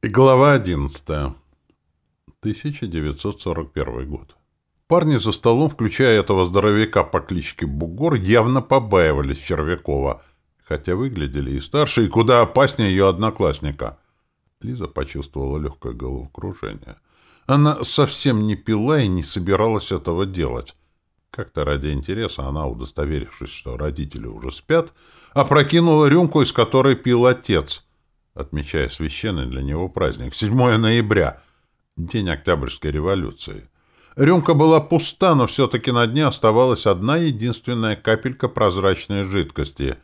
Глава 11. 1941 год. Парни за столом, включая этого здоровяка по кличке Бугор, явно побаивались Червякова, хотя выглядели и старше, и куда опаснее ее одноклассника. Лиза почувствовала легкое головокружение. Она совсем не пила и не собиралась этого делать. Как-то ради интереса она, удостоверившись, что родители уже спят, опрокинула рюмку, из которой пил отец — отмечая священный для него праздник, 7 ноября, день Октябрьской революции. Рюмка была пуста, но все-таки на дне оставалась одна единственная капелька прозрачной жидкости,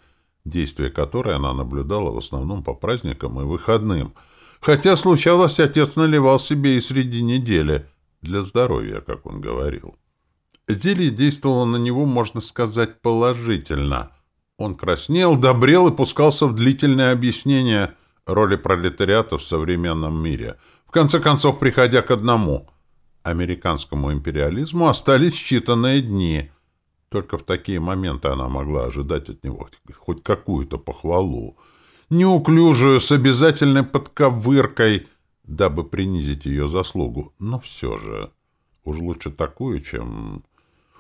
действие которой она наблюдала в основном по праздникам и выходным. Хотя случалось, отец наливал себе и среди недели, для здоровья, как он говорил. Зелье действовало на него, можно сказать, положительно. Он краснел, добрел и пускался в длительное объяснение – роли пролетариата в современном мире, в конце концов приходя к одному — американскому империализму остались считанные дни. Только в такие моменты она могла ожидать от него хоть какую-то похвалу, неуклюжую, с обязательной подковыркой, дабы принизить ее заслугу. Но все же, уж лучше такую, чем...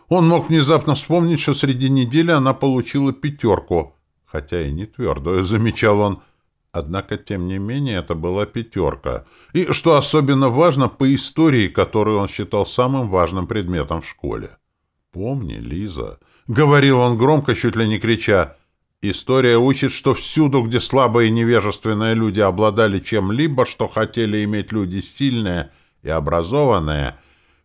Он мог внезапно вспомнить, что среди недели она получила пятерку, хотя и не твердую, замечал он, — Однако, тем не менее, это была пятерка. И, что особенно важно, по истории, которую он считал самым важным предметом в школе. «Помни, Лиза», — говорил он громко, чуть ли не крича, «история учит, что всюду, где слабые и невежественные люди обладали чем-либо, что хотели иметь люди сильные и образованные,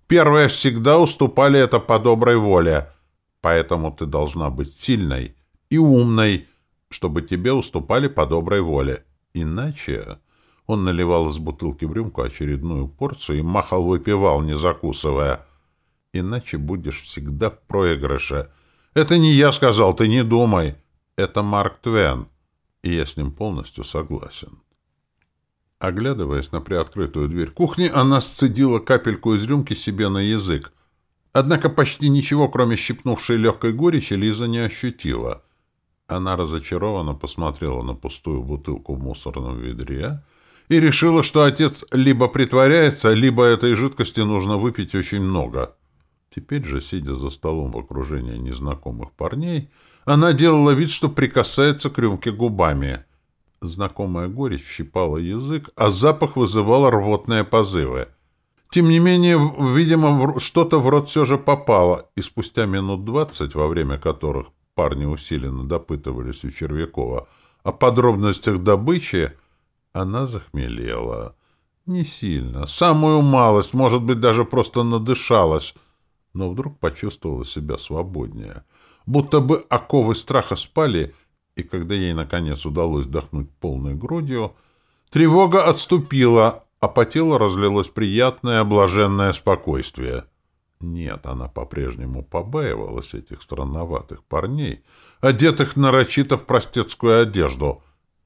первые всегда уступали это по доброй воле. Поэтому ты должна быть сильной и умной, чтобы тебе уступали по доброй воле. Иначе он наливал из бутылки в рюмку очередную порцию и махал выпивал, не закусывая. Иначе будешь всегда в проигрыше. Это не я сказал, ты не думай. Это Марк Твен. И я с ним полностью согласен. Оглядываясь на приоткрытую дверь кухни, она сцедила капельку из рюмки себе на язык. Однако почти ничего, кроме щипнувшей легкой горечи, Лиза не ощутила — она разочарованно посмотрела на пустую бутылку в мусорном ведре и решила, что отец либо притворяется, либо этой жидкости нужно выпить очень много. Теперь же, сидя за столом в окружении незнакомых парней, она делала вид, что прикасается к рюмке губами. Знакомая горечь щипала язык, а запах вызывал рвотные позывы. Тем не менее, видимо, что-то в рот все же попало, и спустя минут двадцать, во время которых парни усиленно допытывались у Червякова о подробностях добычи, она захмелела. Не сильно, самую малость, может быть, даже просто надышалась, но вдруг почувствовала себя свободнее. Будто бы оковы страха спали, и когда ей, наконец, удалось вдохнуть полной грудью, тревога отступила, а по телу разлилось приятное, блаженное спокойствие — нет, она по-прежнему побаивалась этих странноватых парней, одетых нарочито в простецкую одежду.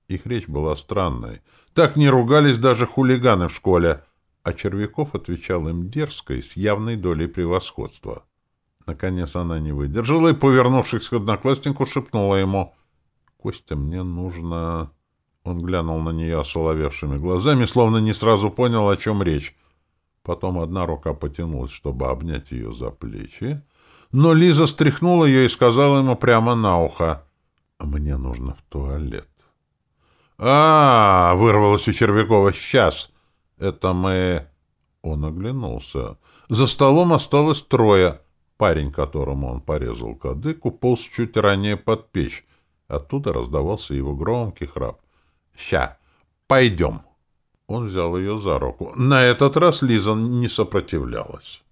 Их речь была странной. Так не ругались даже хулиганы в школе, а Червяков отвечал им дерзко и с явной долей превосходства. Наконец она не выдержала и, повернувшись к однокласснику, шепнула ему. — Костя, мне нужно... Он глянул на нее осоловевшими глазами, словно не сразу понял, о чем речь. Потом одна рука потянулась, чтобы обнять ее за плечи, но Лиза стряхнула ее и сказала ему прямо на ухо, «Мне нужно в туалет». «А, -а, -а вырвалось у Червякова, сейчас! Это мы...» Он оглянулся. За столом осталось трое. Парень, которому он порезал кадык, уполз чуть ранее под печь. Оттуда раздавался его громкий храп. «Ща! Пойдем!» Он взял ее за руку. На этот раз Лиза не сопротивлялась.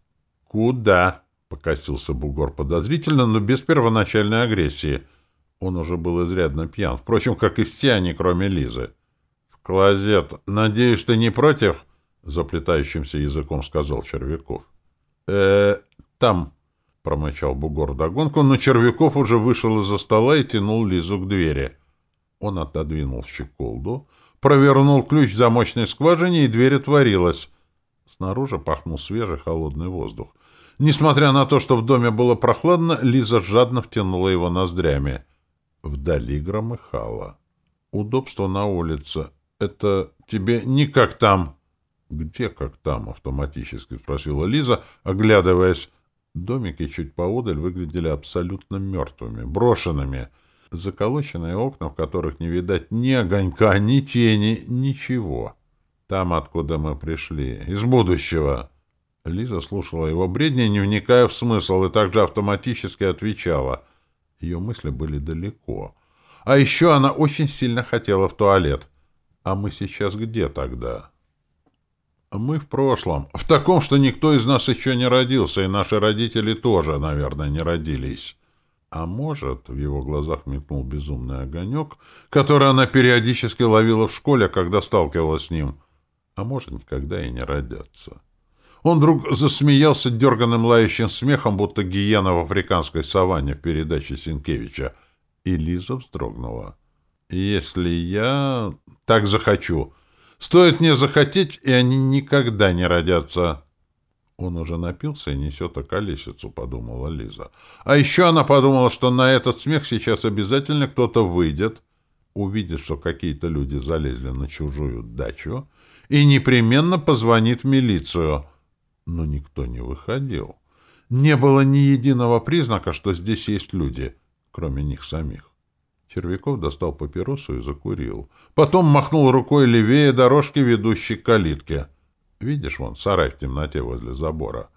«Куда?» — покосился бугор подозрительно, но без первоначальной агрессии. Он уже был изрядно пьян, впрочем, как и все они, кроме Лизы. «В клозет. Надеюсь, ты не против?» — заплетающимся языком сказал Червяков. э там...» — промычал бугор догонку, но Червяков уже вышел из-за стола и тянул Лизу к двери. Он отодвинул щеколду, провернул ключ в замочной скважине, и дверь отворилась. Снаружи пахнул свежий холодный воздух. Несмотря на то, что в доме было прохладно, Лиза жадно втянула его ноздрями. Вдали громыхало. Удобство на улице. Это тебе никак там. Где как там? автоматически спросила Лиза, оглядываясь. Домики чуть поодаль выглядели абсолютно мертвыми, брошенными. Заколоченные окна, в которых не видать ни огонька, ни тени, ничего. Там, откуда мы пришли, из будущего. Лиза слушала его бредни, не вникая в смысл, и также автоматически отвечала. Ее мысли были далеко. А еще она очень сильно хотела в туалет. А мы сейчас где тогда? Мы в прошлом. В таком, что никто из нас еще не родился, и наши родители тоже, наверное, не родились. А может, в его глазах метнул безумный огонек, который она периодически ловила в школе, когда сталкивалась с ним. А может, никогда и не родятся. Он вдруг засмеялся дерганым лающим смехом, будто гиена в африканской саванне в передаче Синкевича. И Лиза вздрогнула. «Если я так захочу, стоит мне захотеть, и они никогда не родятся». Он уже напился и несет околесицу, подумала Лиза. А еще она подумала, что на этот смех сейчас обязательно кто-то выйдет, увидит, что какие-то люди залезли на чужую дачу, и непременно позвонит в милицию. Но никто не выходил. Не было ни единого признака, что здесь есть люди, кроме них самих. Червяков достал папиросу и закурил. Потом махнул рукой левее дорожки, ведущей к калитке — Видишь, вон, сарай в темноте возле забора.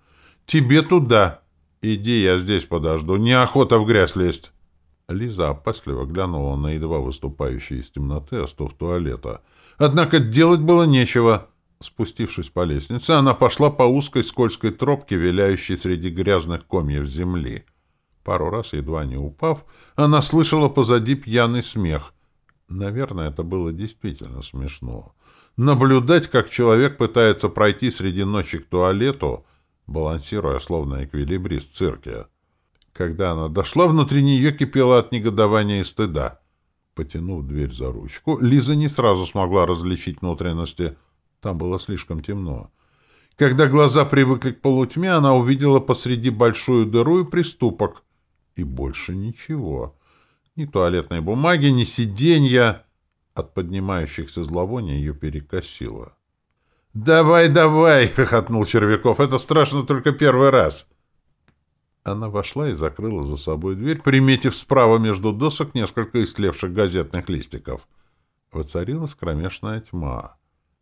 Тебе туда. Иди, я здесь подожду. Неохота в грязь лезть. Лиза опасливо глянула на едва выступающий из темноты остов туалета. Однако делать было нечего. Спустившись по лестнице, она пошла по узкой скользкой тропке, виляющей среди грязных комьев земли. Пару раз, едва не упав, она слышала позади пьяный смех. Наверное, это было действительно смешно наблюдать, как человек пытается пройти среди ночи к туалету, балансируя словно эквилибрист в цирке. Когда она дошла, внутри нее кипела от негодования и стыда. Потянув дверь за ручку, Лиза не сразу смогла различить внутренности. Там было слишком темно. Когда глаза привыкли к полутьме, она увидела посреди большую дыру и приступок. И больше ничего. Ни туалетной бумаги, ни сиденья. От поднимающихся зловоний ее перекосило. «Давай, давай!» — хохотнул Червяков. «Это страшно только первый раз!» Она вошла и закрыла за собой дверь, приметив справа между досок несколько истлевших газетных листиков. Воцарилась кромешная тьма.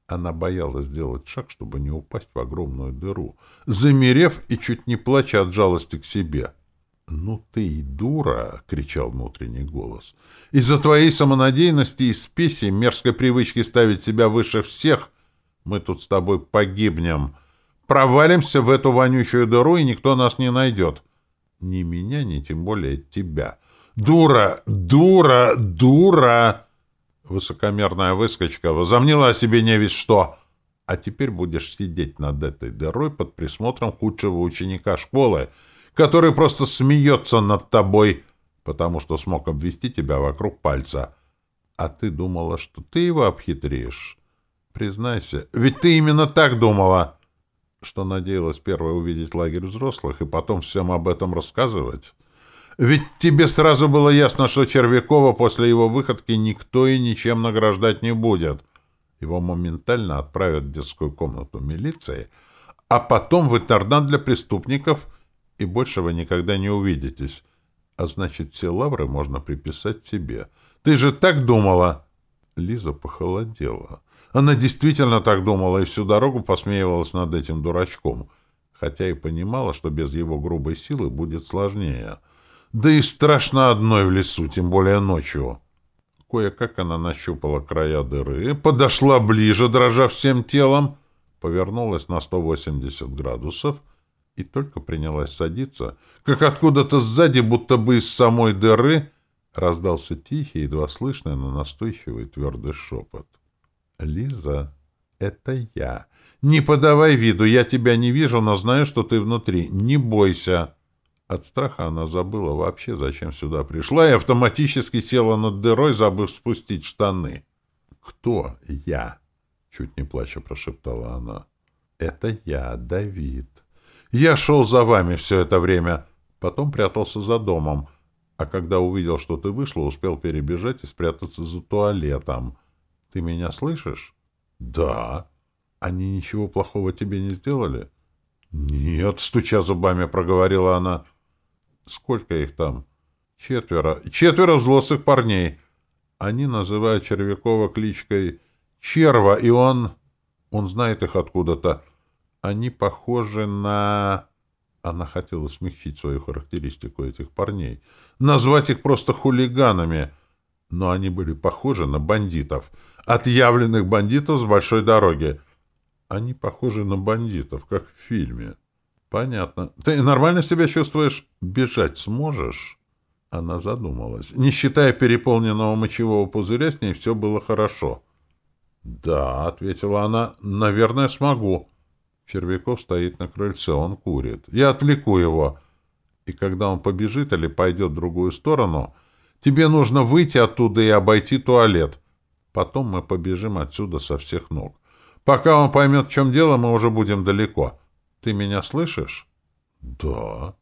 Она боялась сделать шаг, чтобы не упасть в огромную дыру, замерев и чуть не плача от жалости к себе. «Ну ты и дура!» — кричал внутренний голос. «Из-за твоей самонадеянности и спеси, мерзкой привычки ставить себя выше всех, мы тут с тобой погибнем. Провалимся в эту вонючую дыру, и никто нас не найдет. Ни меня, ни тем более тебя. Дура! Дура! Дура!» Высокомерная выскочка возомнила о себе не весь что. А теперь будешь сидеть над этой дырой под присмотром худшего ученика школы — который просто смеется над тобой, потому что смог обвести тебя вокруг пальца. А ты думала, что ты его обхитришь? Признайся, ведь ты именно так думала, что надеялась первой увидеть лагерь взрослых и потом всем об этом рассказывать. Ведь тебе сразу было ясно, что Червякова после его выходки никто и ничем награждать не будет. Его моментально отправят в детскую комнату милиции, а потом в интернат для преступников — и больше вы никогда не увидитесь. А значит, все лавры можно приписать себе. Ты же так думала!» Лиза похолодела. Она действительно так думала и всю дорогу посмеивалась над этим дурачком, хотя и понимала, что без его грубой силы будет сложнее. Да и страшно одной в лесу, тем более ночью. Кое-как она нащупала края дыры, подошла ближе, дрожа всем телом, повернулась на 180 градусов — и только принялась садиться, как откуда-то сзади, будто бы из самой дыры, раздался тихий, едва слышный, но настойчивый твердый шепот. «Лиза, это я. Не подавай виду, я тебя не вижу, но знаю, что ты внутри. Не бойся!» От страха она забыла вообще, зачем сюда пришла, и автоматически села над дырой, забыв спустить штаны. «Кто я?» — чуть не плача прошептала она. «Это я, Давид. Я шел за вами все это время, потом прятался за домом, а когда увидел, что ты вышла, успел перебежать и спрятаться за туалетом. Ты меня слышишь? Да. Они ничего плохого тебе не сделали? Нет, стуча зубами, проговорила она. Сколько их там? Четверо. Четверо взрослых парней. Они называют Червякова кличкой Черва, и он... Он знает их откуда-то. Они похожи на... Она хотела смягчить свою характеристику этих парней. Назвать их просто хулиганами. Но они были похожи на бандитов. Отъявленных бандитов с большой дороги. Они похожи на бандитов, как в фильме. Понятно. Ты нормально себя чувствуешь? Бежать сможешь? Она задумалась. Не считая переполненного мочевого пузыря, с ней все было хорошо. «Да», — ответила она, — «наверное, смогу». Червяков стоит на крыльце, он курит. Я отвлеку его. И когда он побежит или пойдет в другую сторону, тебе нужно выйти оттуда и обойти туалет. Потом мы побежим отсюда со всех ног. Пока он поймет, в чем дело, мы уже будем далеко. Ты меня слышишь? Да.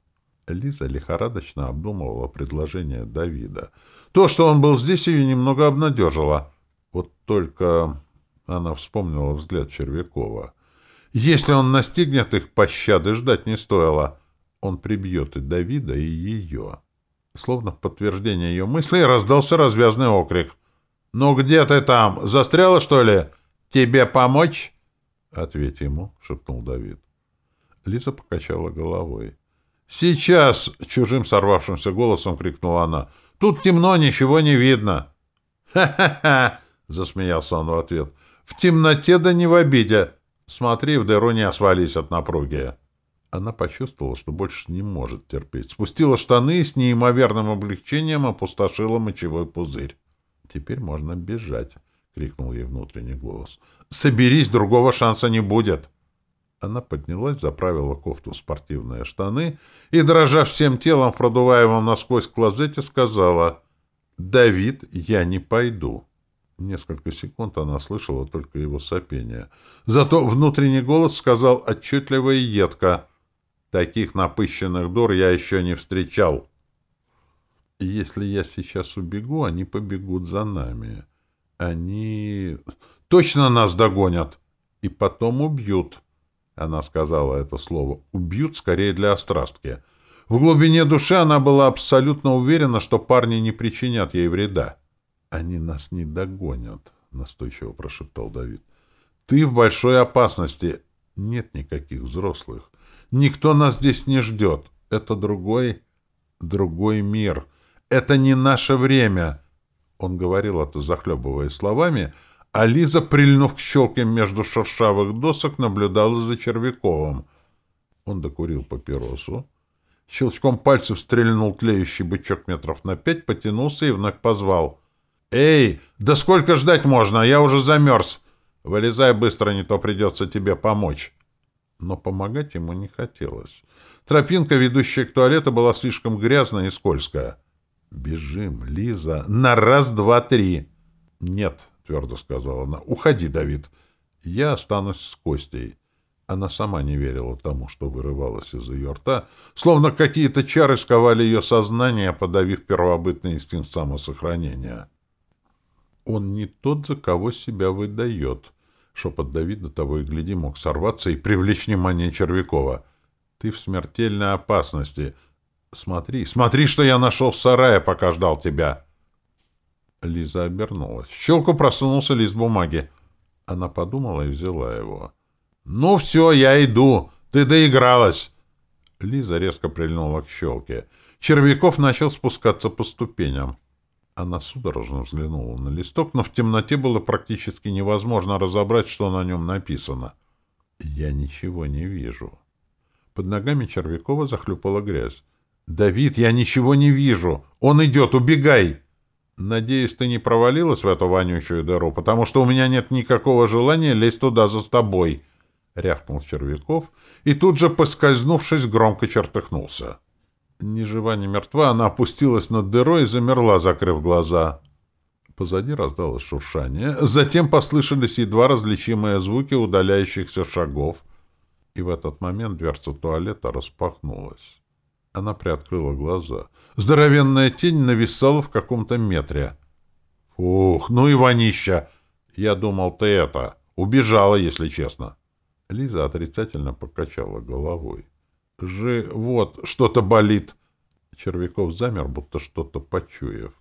Лиза лихорадочно обдумывала предложение Давида. То, что он был здесь, ее немного обнадежило. Вот только она вспомнила взгляд Червякова. Если он настигнет их, пощады ждать не стоило. Он прибьет и Давида, и ее. Словно в подтверждение ее мыслей раздался развязный окрик. «Ну где ты там? Застряла, что ли? Тебе помочь?» «Ответь ему», — шепнул Давид. Лиза покачала головой. «Сейчас!» — чужим сорвавшимся голосом крикнула она. «Тут темно, ничего не видно!» «Ха-ха-ха!» — засмеялся он в ответ. «В темноте да не в обиде. Смотри, в дыру не свались от напруги. Она почувствовала, что больше не может терпеть. Спустила штаны и с неимоверным облегчением опустошила мочевой пузырь. «Теперь можно бежать», — крикнул ей внутренний голос. «Соберись, другого шанса не будет!» Она поднялась, заправила кофту в спортивные штаны и, дрожа всем телом в продуваемом насквозь клозете, сказала «Давид, я не пойду». Несколько секунд она слышала только его сопение. Зато внутренний голос сказал отчетливо и едко. «Таких напыщенных дур я еще не встречал». «Если я сейчас убегу, они побегут за нами. Они точно нас догонят и потом убьют». Она сказала это слово «убьют» скорее для острастки. В глубине души она была абсолютно уверена, что парни не причинят ей вреда. Они нас не догонят, настойчиво прошептал Давид. Ты в большой опасности. Нет никаких взрослых. Никто нас здесь не ждет. Это другой, другой мир. Это не наше время. Он говорил это, захлебывая словами, а Лиза, прильнув к щелке между шершавых досок, наблюдала за Червяковым. Он докурил папиросу. Щелчком пальцев стрельнул тлеющий бычок метров на пять, потянулся и вновь позвал. «Эй, да сколько ждать можно? Я уже замерз. Вылезай быстро, не то придется тебе помочь». Но помогать ему не хотелось. Тропинка, ведущая к туалету, была слишком грязная и скользкая. «Бежим, Лиза, на раз, два, три!» «Нет», — твердо сказала она, — «уходи, Давид. Я останусь с Костей». Она сама не верила тому, что вырывалось из ее рта, словно какие-то чары сковали ее сознание, подавив первобытный инстинкт самосохранения. Он не тот, за кого себя выдает. Шепот Давида того и гляди мог сорваться и привлечь внимание Червякова. Ты в смертельной опасности. Смотри, смотри, что я нашел в сарае, пока ждал тебя. Лиза обернулась. В щелку просунулся лист бумаги. Она подумала и взяла его. «Ну все, я иду. Ты доигралась!» Лиза резко прильнула к щелке. Червяков начал спускаться по ступеням. Она судорожно взглянула на листок, но в темноте было практически невозможно разобрать, что на нем написано. «Я ничего не вижу». Под ногами Червякова захлюпала грязь. «Давид, я ничего не вижу! Он идет! Убегай!» «Надеюсь, ты не провалилась в эту вонючую дыру, потому что у меня нет никакого желания лезть туда за тобой!» — рявкнул Червяков и тут же, поскользнувшись, громко чертыхнулся. Ни жива, ни мертва, она опустилась над дырой и замерла, закрыв глаза. Позади раздалось шуршание. Затем послышались едва различимые звуки удаляющихся шагов. И в этот момент дверца туалета распахнулась. Она приоткрыла глаза. Здоровенная тень нависала в каком-то метре. «Ух, ну и вонища! Я думал, ты это, Убежала, если честно. Лиза отрицательно покачала головой. «Живот, что-то болит!» Червяков замер, будто что-то почуяв.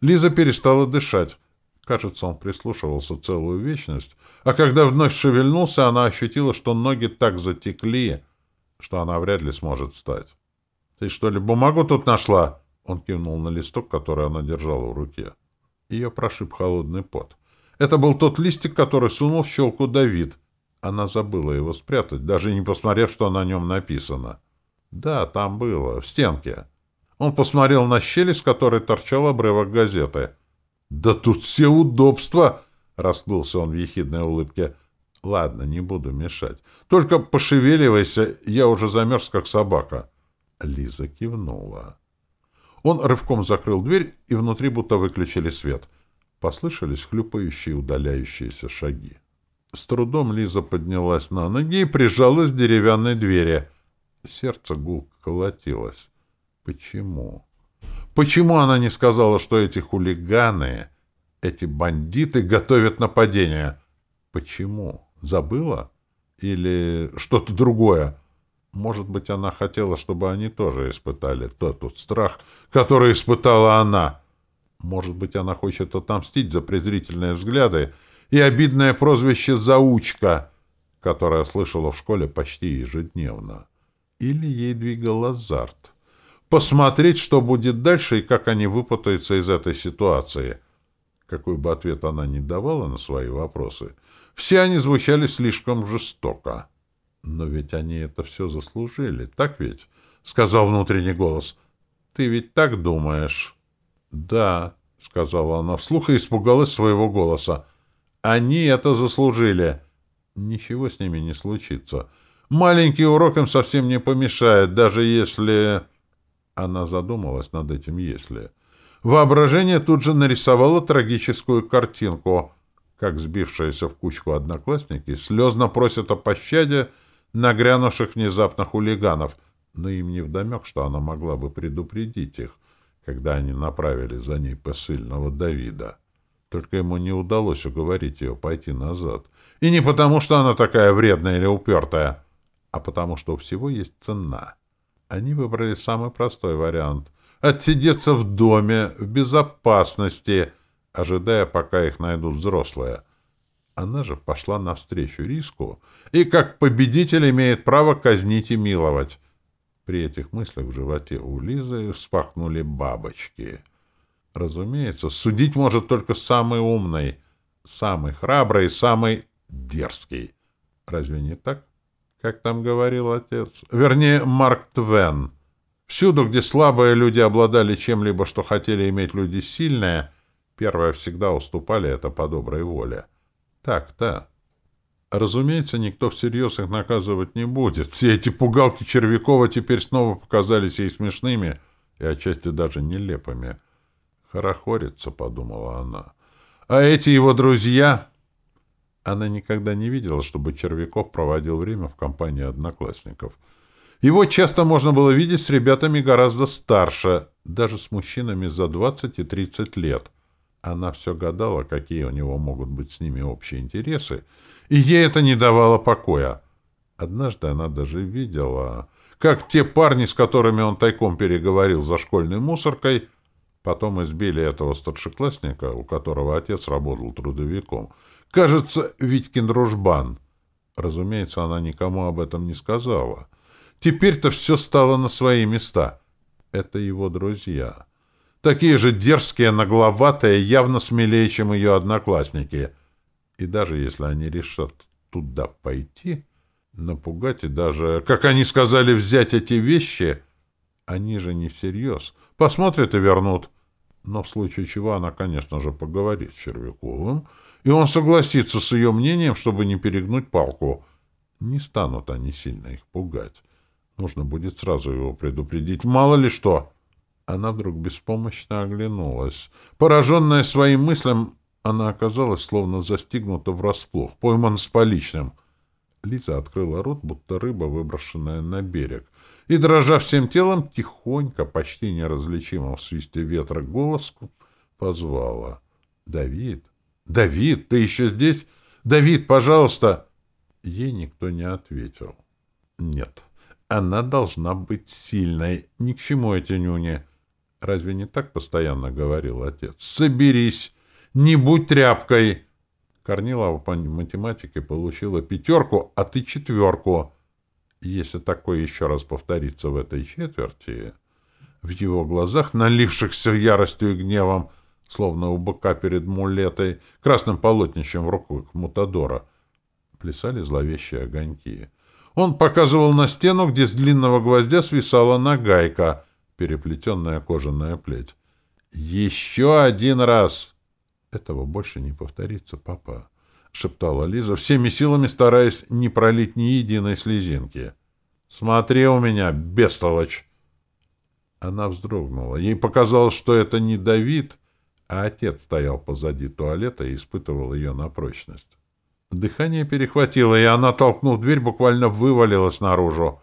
Лиза перестала дышать. Кажется, он прислушивался целую вечность, а когда вновь шевельнулся, она ощутила, что ноги так затекли, что она вряд ли сможет встать. — Ты что ли бумагу тут нашла? Он кивнул на листок, который она держала в руке. Ее прошиб холодный пот. Это был тот листик, который сунул в щелку Давид. Она забыла его спрятать, даже не посмотрев, что на нем написано. Да, там было, в стенке. Он посмотрел на щель, из которой торчал обрывок газеты. «Да тут все удобства!» — расплылся он в ехидной улыбке. «Ладно, не буду мешать. Только пошевеливайся, я уже замерз, как собака». Лиза кивнула. Он рывком закрыл дверь, и внутри будто выключили свет. Послышались хлюпающие удаляющиеся шаги. С трудом Лиза поднялась на ноги и прижалась к деревянной двери. Сердце гулко колотилось. Почему? Почему она не сказала, что эти хулиганы, эти бандиты готовят нападение? Почему? Забыла? Или что-то другое? Может быть, она хотела, чтобы они тоже испытали тот тот страх, который испытала она. Может быть, она хочет отомстить за презрительные взгляды и обидное прозвище «заучка», которое слышала в школе почти ежедневно. Или ей двигал азарт — посмотреть, что будет дальше и как они выпутаются из этой ситуации. Какой бы ответ она ни давала на свои вопросы, все они звучали слишком жестоко. «Но ведь они это все заслужили, так ведь?» — сказал внутренний голос. «Ты ведь так думаешь?» «Да», — сказала она вслух и испугалась своего голоса. «Они это заслужили. Ничего с ними не случится. Маленький урок им совсем не помешает, даже если...» Она задумалась над этим «если». Воображение тут же нарисовало трагическую картинку, как сбившиеся в кучку одноклассники слезно просят о пощаде нагрянувших внезапно хулиганов, но им не вдомек, что она могла бы предупредить их, когда они направили за ней посыльного Давида. Только ему не удалось уговорить ее пойти назад. И не потому, что она такая вредная или упертая, а потому, что у всего есть цена — они выбрали самый простой вариант — отсидеться в доме, в безопасности, ожидая, пока их найдут взрослые. Она же пошла навстречу риску и, как победитель, имеет право казнить и миловать. При этих мыслях в животе у Лизы вспахнули бабочки. Разумеется, судить может только самый умный, самый храбрый, самый дерзкий. Разве не так? Как там говорил отец, вернее, Марк Твен. Всюду, где слабые люди обладали чем-либо, что хотели иметь люди сильные, первые всегда уступали это по доброй воле. Так-то. Разумеется, никто всерьез их наказывать не будет. Все эти пугалки Червякова теперь снова показались ей смешными и отчасти даже нелепыми. «Хорохорится», — подумала она. «А эти его друзья...» Она никогда не видела, чтобы Червяков проводил время в компании одноклассников. Его часто можно было видеть с ребятами гораздо старше, даже с мужчинами за 20 и 30 лет. Она все гадала, какие у него могут быть с ними общие интересы, и ей это не давало покоя. Однажды она даже видела, как те парни, с которыми он тайком переговорил за школьной мусоркой, потом избили этого старшеклассника, у которого отец работал трудовиком — Кажется, Витькин дружбан. Разумеется, она никому об этом не сказала. Теперь-то все стало на свои места. Это его друзья. Такие же дерзкие, нагловатые, явно смелее, чем ее одноклассники. И даже если они решат туда пойти, напугать и даже, как они сказали, взять эти вещи, они же не всерьез. Посмотрят и вернут. Но в случае чего она, конечно же, поговорит с Червяковым, и он согласится с ее мнением, чтобы не перегнуть палку. Не станут они сильно их пугать. Нужно будет сразу его предупредить. Мало ли что. Она вдруг беспомощно оглянулась. Пораженная своим мыслям, она оказалась словно застигнута врасплох, пойман с поличным. Лиза открыла рот, будто рыба, выброшенная на берег, и, дрожа всем телом, тихонько, почти неразличимо в свисте ветра голос позвала. «Давид!» «Давид, ты еще здесь?» Давид, пожалуйста!» Ей никто не ответил. «Нет, она должна быть сильной. Ни к чему эти нюни. Разве не так постоянно говорил отец? Соберись! Не будь тряпкой!» Корнилова по математике получила пятерку, а ты четверку. Если такое еще раз повторится в этой четверти, в его глазах, налившихся яростью и гневом, словно у быка перед мулетой, красным полотнищем в руках Мутадора, плясали зловещие огоньки. Он показывал на стену, где с длинного гвоздя свисала нагайка, переплетенная кожаная плеть. «Еще один раз!» «Этого больше не повторится, папа», — шептала Лиза, всеми силами стараясь не пролить ни единой слезинки. «Смотри у меня, бестолочь!» Она вздрогнула. Ей показалось, что это не Давид, а отец стоял позади туалета и испытывал ее на прочность. Дыхание перехватило, и она, толкнув дверь, буквально вывалилась наружу.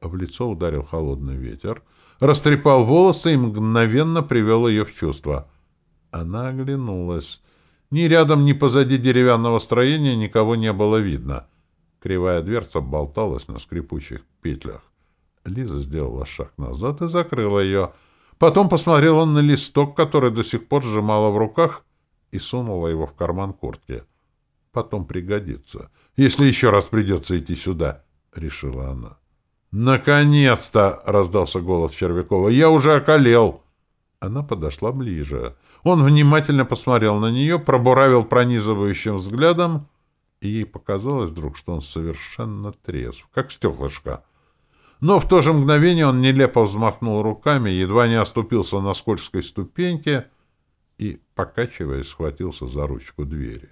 В лицо ударил холодный ветер, растрепал волосы и мгновенно привел ее в чувство. Она оглянулась. Ни рядом, ни позади деревянного строения никого не было видно. Кривая дверца болталась на скрипучих петлях. Лиза сделала шаг назад и закрыла ее. Потом посмотрела на листок, который до сих пор сжимала в руках, и сунула его в карман куртки. Потом пригодится. Если еще раз придется идти сюда, — решила она. «Наконец-то!» — раздался голос Червякова. «Я уже околел!» Она подошла ближе. Он внимательно посмотрел на нее, пробуравил пронизывающим взглядом, и ей показалось вдруг, что он совершенно трезв, как стеклышко. Но в то же мгновение он нелепо взмахнул руками, едва не оступился на скользкой ступеньке и, покачиваясь, схватился за ручку двери.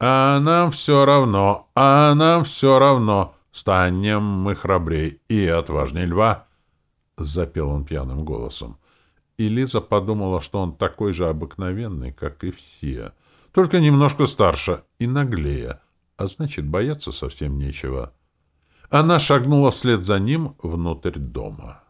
«А нам все равно, а нам все равно, станем мы храбрей и отважней льва!» — запел он пьяным голосом. И Лиза подумала, что он такой же обыкновенный, как и все, только немножко старше и наглее, а значит, бояться совсем нечего. Она шагнула вслед за ним внутрь дома.